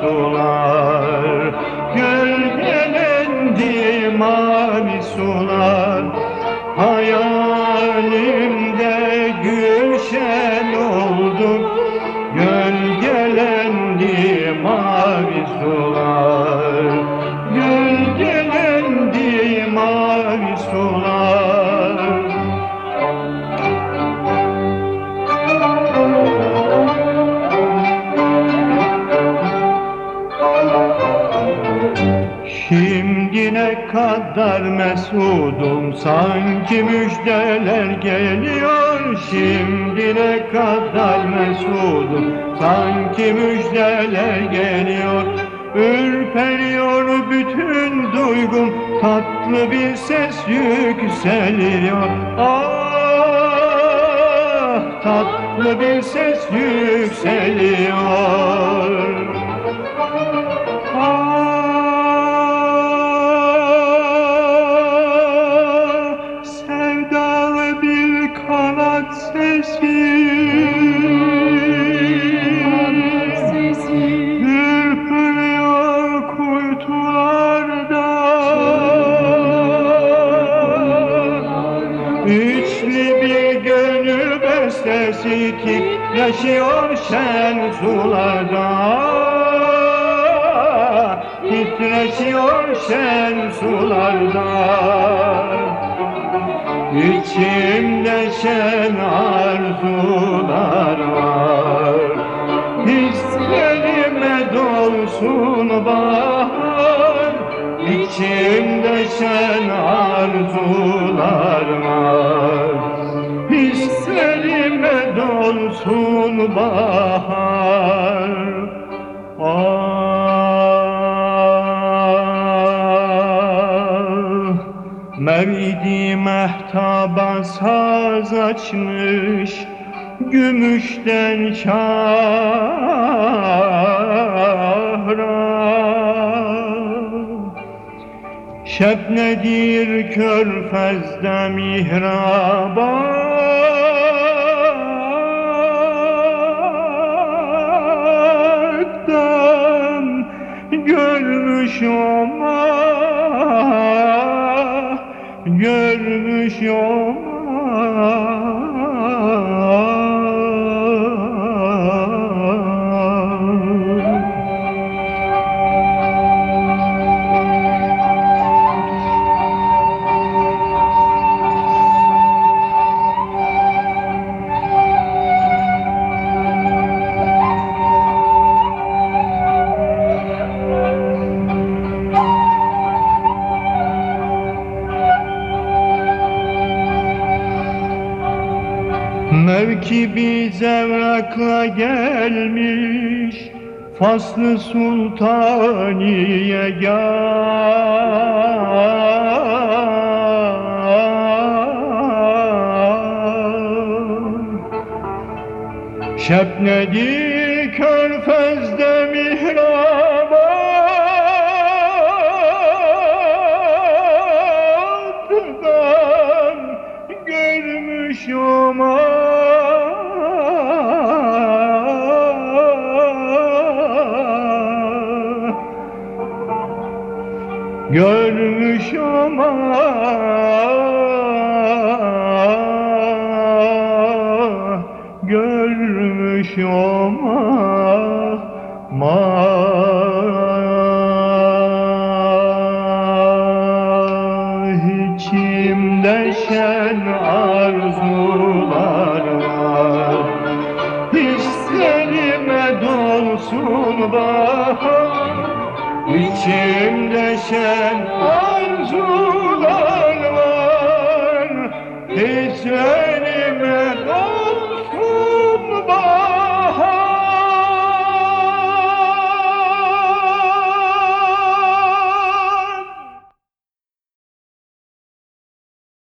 সোনা Şimdi ne kadar mesudum. Sanki müjdeler geliyor. Şimdi ne kadar mesudum. Sanki müjdeler geliyor. Ürperiyor bütün duygum. Tatlı bir ses yükseliyor. Ah tatlı bir ses yükseliyor bestesi titreşiyor şen sularda. Titreşiyor şen sularda. İçimde şen arzular var. Hislerime dolsun bahar. İçimde şen arzular var dolsun bahar? Ah Mevlidi mehtaba saz açmış Gümüşten şahra Şebnedir körfezde mihraba görmüş ama görmüş ama Mevkibi zevrakla gelmiş Faslı Sultaniye gel. Şebnedi körfezde mihraba Görmüş ama görmüş ama ma içimde şen arzular var. Hislerime dolsun bahar İçimdeşen arzular var. Hiç